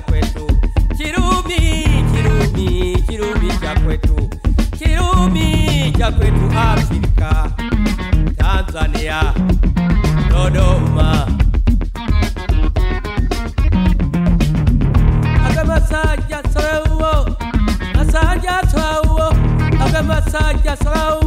cha kwetu, kirubi kirubi kirubi cha kirubi cha kwetu Tanzania, Dodoma. Agamasajja sawa uwo, amasajja sawa uwo, agamasajja sawa